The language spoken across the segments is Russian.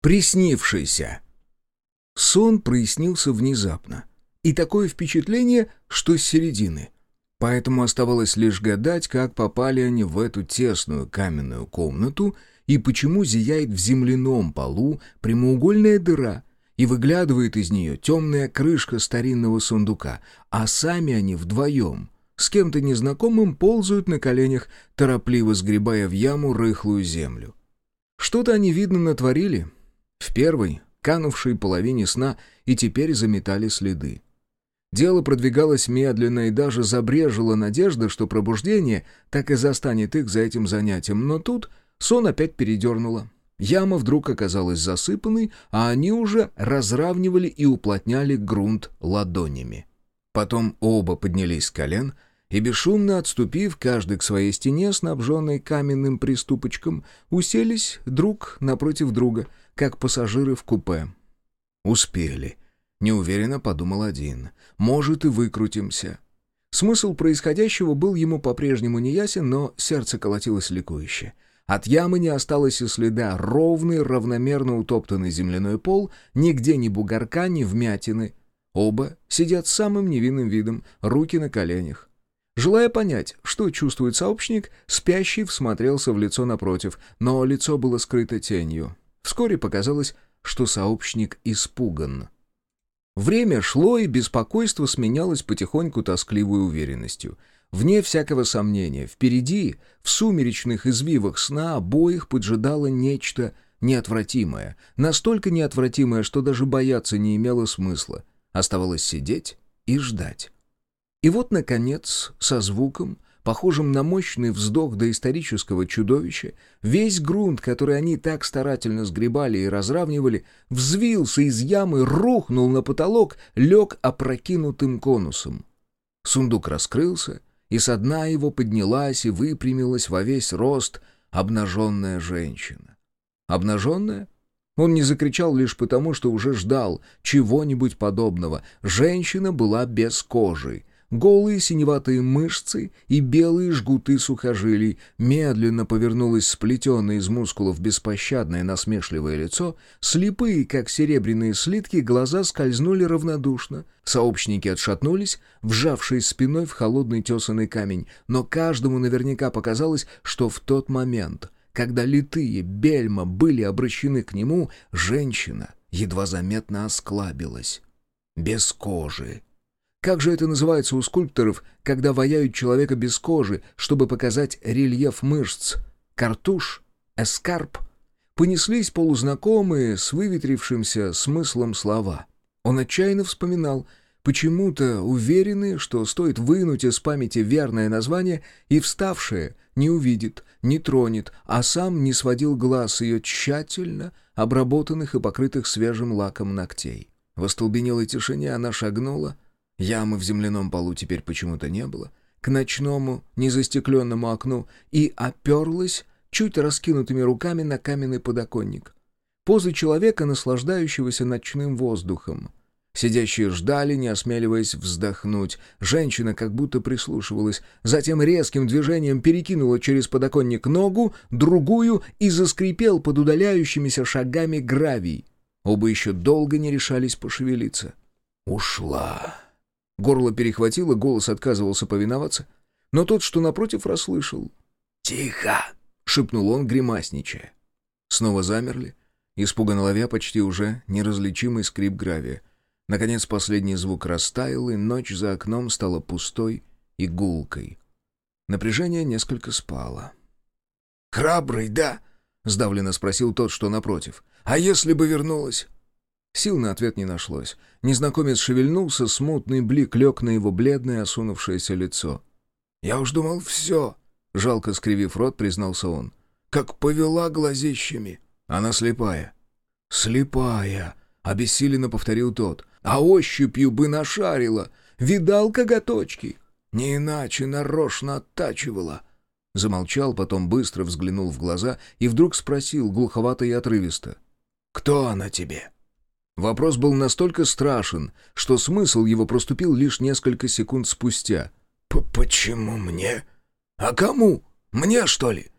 Приснившийся. Сон прояснился внезапно. И такое впечатление, что с середины. Поэтому оставалось лишь гадать, как попали они в эту тесную каменную комнату и почему зияет в земляном полу прямоугольная дыра, и выглядывает из нее темная крышка старинного сундука, а сами они вдвоем с кем-то незнакомым ползают на коленях, торопливо сгребая в яму рыхлую землю. Что-то они, видно, натворили, в первой, канувшей половине сна, и теперь заметали следы. Дело продвигалось медленно, и даже забрежила надежда, что пробуждение так и застанет их за этим занятием. Но тут сон опять передернуло. Яма вдруг оказалась засыпанной, а они уже разравнивали и уплотняли грунт ладонями. Потом оба поднялись с колен и, бесшумно отступив, каждый к своей стене, снабженной каменным приступочком, уселись друг напротив друга, как пассажиры в купе. «Успели», — неуверенно подумал один. «Может, и выкрутимся». Смысл происходящего был ему по-прежнему неясен, но сердце колотилось ликующе. От ямы не осталось и следа, ровный, равномерно утоптанный земляной пол, нигде ни бугорка, ни вмятины. Оба сидят самым невинным видом, руки на коленях. Желая понять, что чувствует сообщник, спящий всмотрелся в лицо напротив, но лицо было скрыто тенью. Вскоре показалось, что сообщник испуган. Время шло, и беспокойство сменялось потихоньку тоскливой уверенностью. Вне всякого сомнения, впереди, в сумеречных извивах сна, обоих поджидало нечто неотвратимое. Настолько неотвратимое, что даже бояться не имело смысла. Оставалось сидеть и ждать. И вот, наконец, со звуком, похожим на мощный вздох доисторического чудовища, весь грунт, который они так старательно сгребали и разравнивали, взвился из ямы, рухнул на потолок, лег опрокинутым конусом. Сундук раскрылся, и со дна его поднялась и выпрямилась во весь рост обнаженная женщина. Обнаженная? Он не закричал лишь потому, что уже ждал чего-нибудь подобного. Женщина была без кожи, Голые синеватые мышцы и белые жгуты сухожилий. Медленно повернулось сплетенное из мускулов беспощадное насмешливое лицо. Слепые, как серебряные слитки, глаза скользнули равнодушно. Сообщники отшатнулись, вжавшись спиной в холодный тесанный камень. Но каждому наверняка показалось, что в тот момент, когда литые бельма были обращены к нему, женщина едва заметно осклабилась. Без кожи как же это называется у скульпторов, когда ваяют человека без кожи, чтобы показать рельеф мышц? Картуш? Эскарп? Понеслись полузнакомые с выветрившимся смыслом слова. Он отчаянно вспоминал, почему-то уверенный, что стоит вынуть из памяти верное название, и вставшее не увидит, не тронет, а сам не сводил глаз ее тщательно обработанных и покрытых свежим лаком ногтей. В остолбенелой тишине она шагнула — Ямы в земляном полу теперь почему-то не было. К ночному, незастекленному окну и оперлась чуть раскинутыми руками на каменный подоконник. Позы человека, наслаждающегося ночным воздухом. Сидящие ждали, не осмеливаясь вздохнуть. Женщина как будто прислушивалась, затем резким движением перекинула через подоконник ногу, другую и заскрипел под удаляющимися шагами гравий. Оба еще долго не решались пошевелиться. «Ушла!» Горло перехватило, голос отказывался повиноваться. Но тот, что напротив, расслышал. «Тихо!» — шепнул он, гримасничая. Снова замерли, испуганно ловя почти уже неразличимый скрип гравия. Наконец последний звук растаял, и ночь за окном стала пустой и гулкой. Напряжение несколько спало. «Храбрый, да?» — сдавленно спросил тот, что напротив. «А если бы вернулась?» Сил на ответ не нашлось. Незнакомец шевельнулся, смутный блик лег на его бледное, осунувшееся лицо. «Я уж думал, все!» — жалко скривив рот, признался он. «Как повела глазищами!» «Она слепая». «Слепая!» — обессиленно повторил тот. «А ощупью бы нашарила! Видал коготочки! Не иначе нарочно оттачивала!» Замолчал, потом быстро взглянул в глаза и вдруг спросил глуховато и отрывисто. «Кто она тебе?» Вопрос был настолько страшен, что смысл его проступил лишь несколько секунд спустя. «Почему мне? А кому? Мне, что ли?»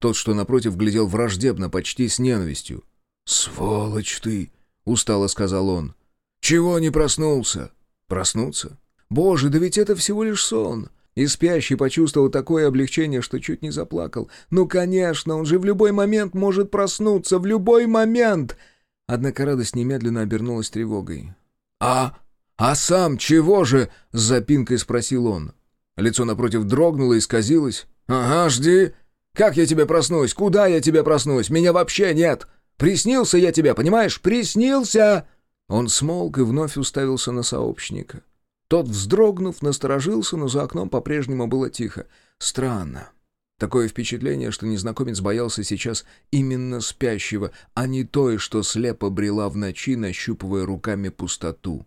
Тот, что напротив, глядел враждебно, почти с ненавистью. «Сволочь ты!» — устало сказал он. «Чего не проснулся?» «Проснуться? Боже, да ведь это всего лишь сон!» И спящий почувствовал такое облегчение, что чуть не заплакал. «Ну, конечно, он же в любой момент может проснуться! В любой момент!» Однако радость немедленно обернулась тревогой. «А? А сам чего же?» — с запинкой спросил он. Лицо напротив дрогнуло и сказилось. «Ага, жди. Как я тебе проснусь? Куда я тебе проснусь? Меня вообще нет. Приснился я тебе, понимаешь? Приснился!» Он смолк и вновь уставился на сообщника. Тот, вздрогнув, насторожился, но за окном по-прежнему было тихо. Странно. Такое впечатление, что незнакомец боялся сейчас именно спящего, а не той, что слепо брела в ночи, нащупывая руками пустоту.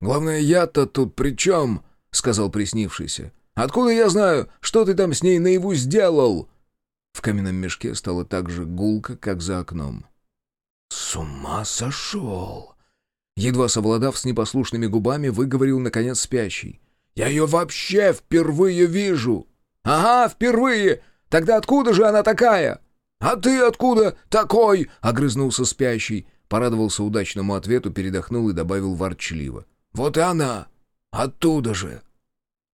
«Главное, я-то тут при чем?» — сказал приснившийся. «Откуда я знаю, что ты там с ней наяву сделал?» В каменном мешке стало так же гулко, как за окном. «С ума сошел!» Едва совладав с непослушными губами, выговорил, наконец, спящий. «Я ее вообще впервые вижу!» «Ага, впервые! Тогда откуда же она такая?» «А ты откуда такой?» — огрызнулся спящий. Порадовался удачному ответу, передохнул и добавил ворчливо. «Вот и она! Оттуда же!»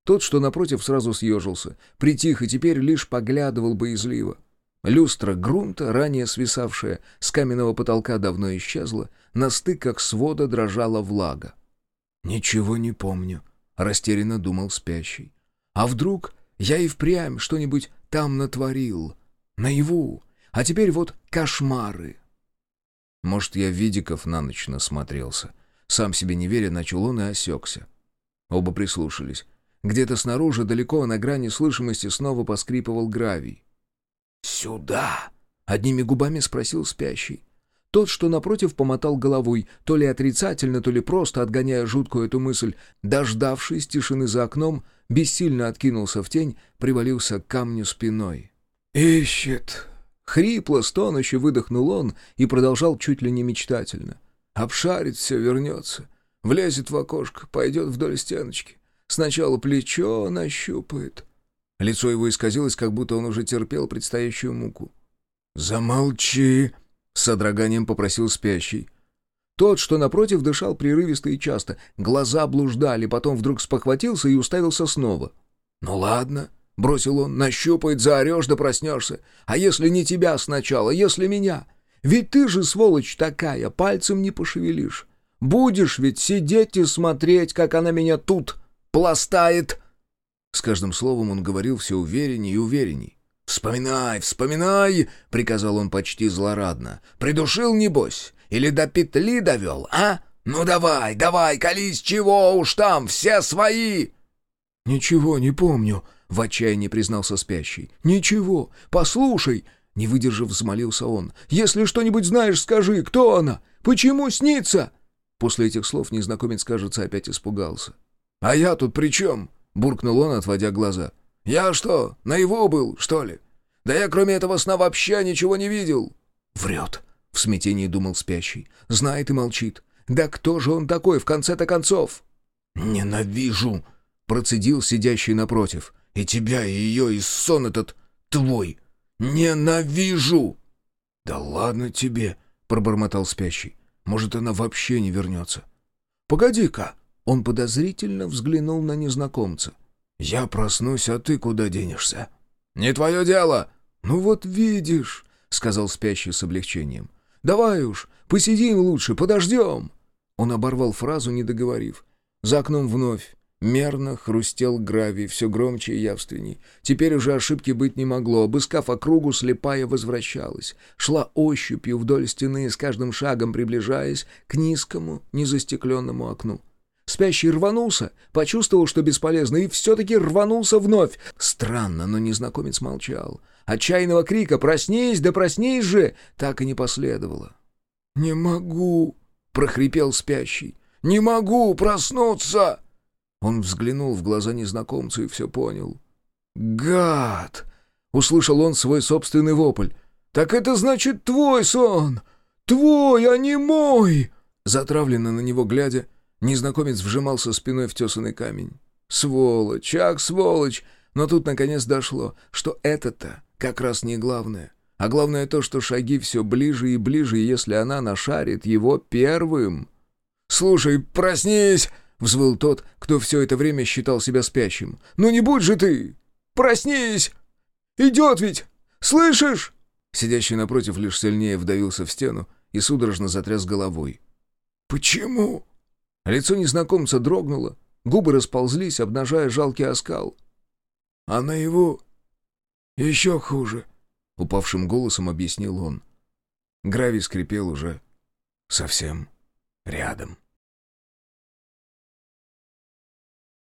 Тот, что напротив, сразу съежился, притих и теперь лишь поглядывал боязливо. Люстра грунта, ранее свисавшая с каменного потолка, давно исчезла, на стыках свода дрожала влага. «Ничего не помню», — растерянно думал спящий. «А вдруг я и впрямь что-нибудь там натворил? Наяву. А теперь вот кошмары». Может, я Видиков на ночь насмотрелся. Сам себе не веря, начал он и осекся. Оба прислушались. Где-то снаружи, далеко, на грани слышимости, снова поскрипывал гравий. «Сюда!» — одними губами спросил спящий. Тот, что напротив, помотал головой, то ли отрицательно, то ли просто отгоняя жуткую эту мысль. Дождавшись тишины за окном, бессильно откинулся в тень, привалился к камню спиной. «Ищет!» Хрипло, стонуще выдохнул он и продолжал чуть ли не мечтательно. «Обшарит все, вернется. Влезет в окошко, пойдет вдоль стеночки. Сначала плечо нащупает, Лицо его исказилось, как будто он уже терпел предстоящую муку. «Замолчи!» — содроганием попросил спящий. Тот, что напротив, дышал прерывисто и часто. Глаза блуждали, потом вдруг спохватился и уставился снова. «Ну ладно», — бросил он, — «нащупает, заорешь да проснешься. А если не тебя сначала, если меня? Ведь ты же, сволочь такая, пальцем не пошевелишь. Будешь ведь сидеть и смотреть, как она меня тут пластает». С каждым словом он говорил все уверенней и уверенней. «Вспоминай, вспоминай!» — приказал он почти злорадно. «Придушил, небось? Или до петли довел, а? Ну давай, давай, колись, чего уж там, все свои!» «Ничего не помню», — в отчаянии признался спящий. «Ничего, послушай!» — не выдержав, взмолился он. «Если что-нибудь знаешь, скажи, кто она? Почему снится?» После этих слов незнакомец, кажется, опять испугался. «А я тут при чем?» — буркнул он, отводя глаза. «Я что, на его был, что ли? Да я кроме этого сна вообще ничего не видел!» «Врет!» — в смятении думал спящий. «Знает и молчит. Да кто же он такой, в конце-то концов?» «Ненавижу!» — процедил сидящий напротив. «И тебя, и ее, и сон этот твой! Ненавижу!» «Да ладно тебе!» — пробормотал спящий. «Может, она вообще не вернется?» «Погоди-ка!» Он подозрительно взглянул на незнакомца. «Я проснусь, а ты куда денешься?» «Не твое дело!» «Ну вот видишь», — сказал спящий с облегчением. «Давай уж, посидим лучше, подождем!» Он оборвал фразу, не договорив. За окном вновь мерно хрустел гравий, все громче и явственней. Теперь уже ошибки быть не могло. Обыскав округу, слепая возвращалась. Шла ощупью вдоль стены, с каждым шагом приближаясь к низкому, незастекленному окну. Спящий рванулся, почувствовал, что бесполезно, и все-таки рванулся вновь. Странно, но незнакомец молчал. Отчаянного крика «Проснись, да проснись же!» так и не последовало. «Не могу!» — прохрипел спящий. «Не могу проснуться!» Он взглянул в глаза незнакомцу и все понял. «Гад!» — услышал он свой собственный вопль. «Так это значит твой сон! Твой, а не мой!» Затравленно на него глядя, Незнакомец вжимался спиной в тесанный камень. «Сволочь! Ах, сволочь!» Но тут наконец дошло, что это-то как раз не главное. А главное то, что шаги все ближе и ближе, и если она нашарит его первым... «Слушай, проснись!» — взвыл тот, кто все это время считал себя спящим. «Ну не будь же ты! Проснись! Идет ведь! Слышишь?» Сидящий напротив лишь сильнее вдавился в стену и судорожно затряс головой. «Почему?» Лицо незнакомца дрогнуло, губы расползлись, обнажая жалкий оскал. «А на его еще хуже», — упавшим голосом объяснил он. Гравий скрипел уже совсем рядом.